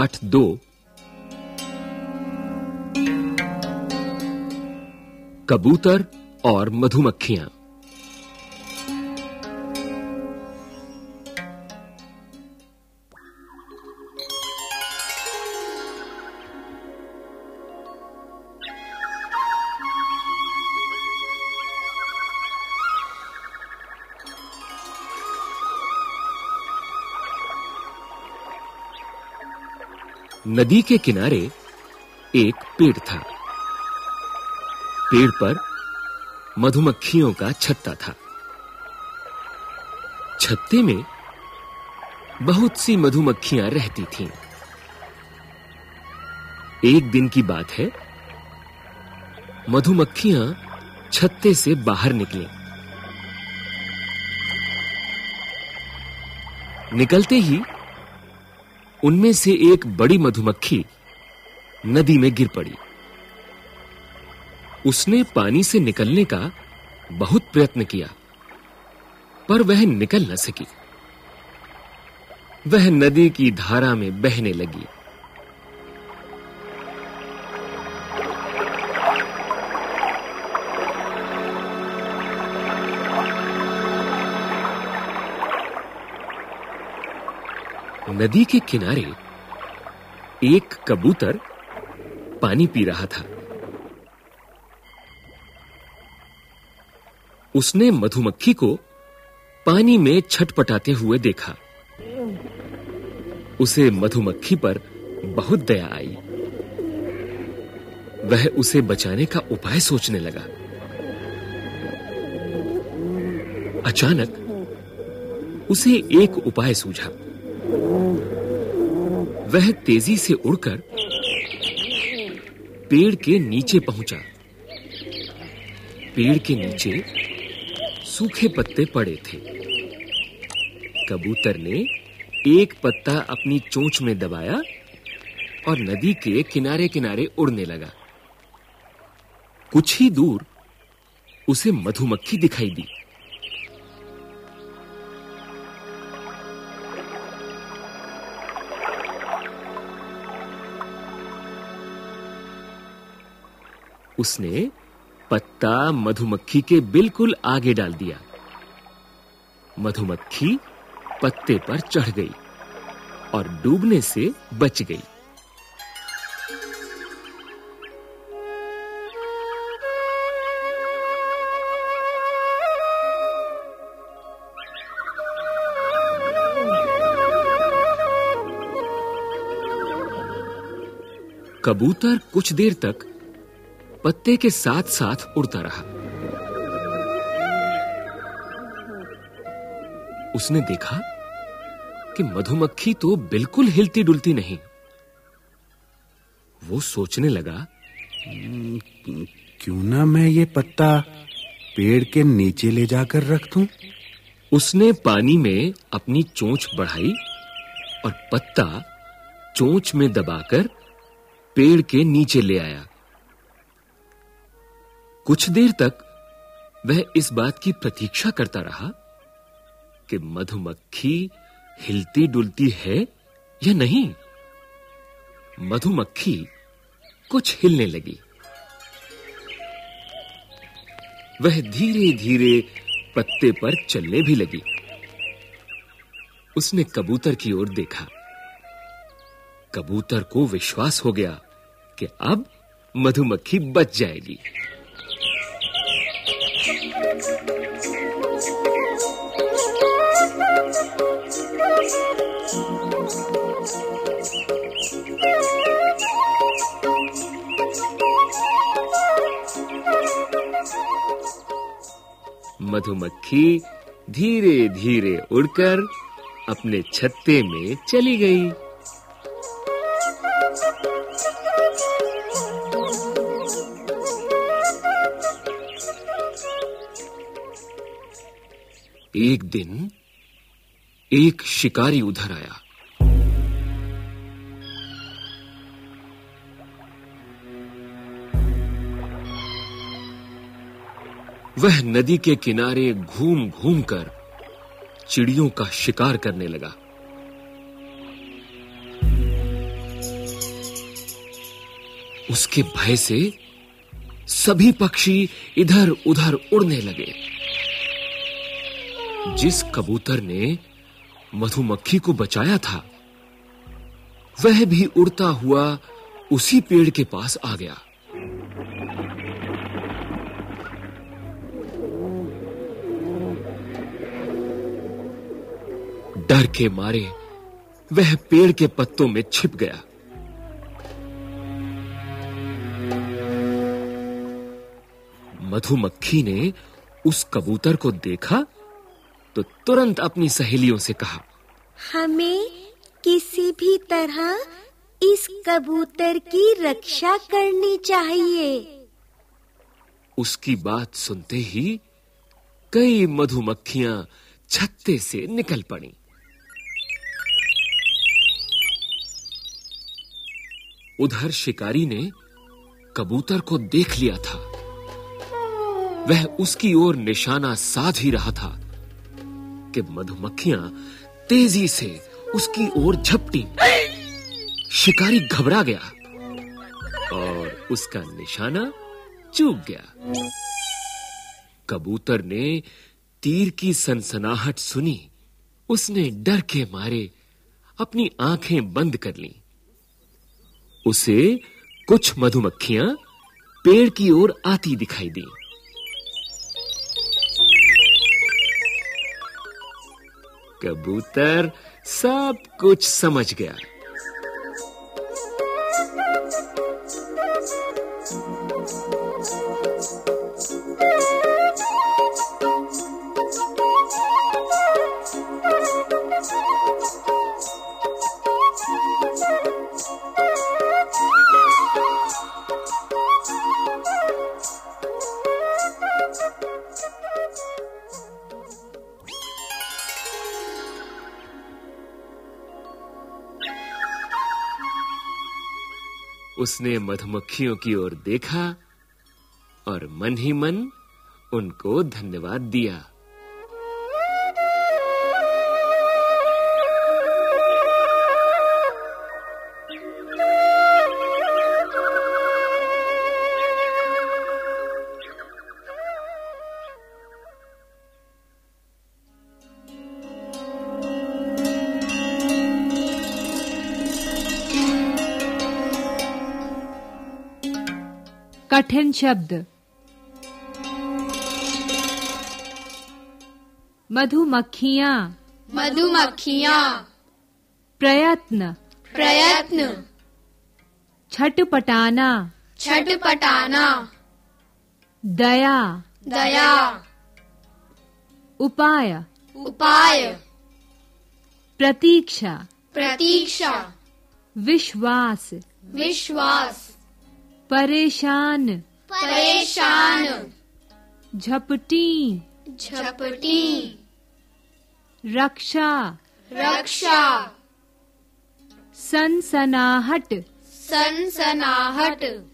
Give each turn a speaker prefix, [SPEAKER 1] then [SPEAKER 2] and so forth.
[SPEAKER 1] पाठ दो। कबूतर और मधुमक्खियाँ। नदी के किनारे एक पेड़ था। पेड़ पर मधुमक्खियों का छत्ता था। छत्ते में बहुत सी मधुमक्खियाँ रहती थीं। एक दिन की बात है, मधुमक्खियाँ छत्ते से बाहर निकली। निकलते ही उनमें से एक बड़ी मधुमक्खी नदी में गिर पड़ी। उसने पानी से निकलने का बहुत प्रयत्न किया, पर वह निकल न सकी। वह नदी की धारा में बहने लगी। नदी के किनारे एक कबूतर पानी पी रहा था। उसने मधुमक्खी को पानी में छटपटाते हुए देखा। उसे मधुमक्खी पर बहुत दया आई। वह उसे बचाने का उपाय सोचने लगा। अचानक उसे एक उपाय सूझा। वह तेज़ी से उड़कर पेड़ के नीचे पहुँचा। पेड़ के नीचे सूखे पत्ते पड़े थे। कबूतर ने एक पत्ता अपनी चोंच में दबाया और नदी के किनारे-किनारे उड़ने लगा। कुछ ही दूर उसे मधुमक्खी दिखाई दी। उसने पत्ता मधुमक्खी के बिल्कुल आगे डाल दिया। मधुमक्खी पत्ते पर चढ़ गई और डूबने से बच गई। कबूतर कुछ देर तक पत्ते के साथ-साथ उड़ता रहा। उसने देखा कि मधुमक्खी तो बिल्कुल हिलती डुलती नहीं। वो सोचने लगा
[SPEAKER 2] क्यों ना मैं ये पत्ता पेड़ के नीचे ले जाकर रख दूँ?
[SPEAKER 1] उसने पानी में अपनी चोंच बढ़ाई और पत्ता चोंच में दबाकर पेड़ के नीचे ले आया। कुछ देर तक वह इस बात की प्रतीक्षा करता रहा कि मधुमक्खी हिलती डुलती है या नहीं। मधुमक्खी कुछ हिलने लगी। वह धीरे-धीरे पत्ते पर चलने भी लगी। उसने कबूतर की ओर देखा। कबूतर को विश्वास हो गया कि अब मधुमक्खी बच जाएगी। मधुमक्खी धीरे-धीरे उड़कर अपने छत्ते में चली गई। एक दिन एक शिकारी उधर आया। वह नदी के किनारे घूम-घूम कर चिड़ियों का शिकार करने लगा। उसके भय से सभी पक्षी इधर-उधर उड़ने लगे। जिस कबूतर ने मधुमक्खी को बचाया था, वह भी उड़ता हुआ उसी पेड़ के पास आ गया। डर के मारे वह पेड़ के पत्तों में छिप गया। मधुमक्खी ने उस कबूतर को देखा तो तुरंत अपनी सहेलियों से कहा
[SPEAKER 3] हमें किसी भी तरह इस कबूतर की रक्षा करनी चाहिए।
[SPEAKER 1] उसकी बात सुनते ही कई मधुमक्खियाँ छत्ते से निकल पड़ी। उधर शिकारी ने कबूतर को देख लिया था। वह उसकी ओर निशाना साध ही रहा था कि मधुमक्खियाँ तेज़ी से उसकी ओर झपटी। शिकारी घबरा गया और उसका निशाना चूक गया। कबूतर ने तीर की सनसनाहट सुनी। उसने डर के मारे अपनी आँखें बंद कर लीं। उसे कुछ मधुमक्खियाँ पेड़ की ओर आती दिखाई दी। कबूतर सब कुछ समझ गया। उसने मधुमक्खियों की ओर देखा और मन ही मन उनको धन्यवाद दिया।
[SPEAKER 4] कठिन शब्द। मधुमक्खियाँ।
[SPEAKER 5] मधुमक्खियाँ।
[SPEAKER 4] प्रयत्न।
[SPEAKER 5] प्रयत्न।
[SPEAKER 4] छटपटाना।
[SPEAKER 5] छटपटाना।
[SPEAKER 4] दया।
[SPEAKER 5] दया।
[SPEAKER 4] उपाय।
[SPEAKER 5] उपाय।
[SPEAKER 4] प्रतीक्षा।
[SPEAKER 5] प्रतीक्षा।
[SPEAKER 4] विश्वास।
[SPEAKER 5] विश्वास।
[SPEAKER 4] परेशान।
[SPEAKER 5] परेशान।
[SPEAKER 4] झपटी।
[SPEAKER 5] झपटी।
[SPEAKER 4] रक्षा।
[SPEAKER 5] रक्षा।
[SPEAKER 4] सनसनाहट।
[SPEAKER 5] सनसनाहट।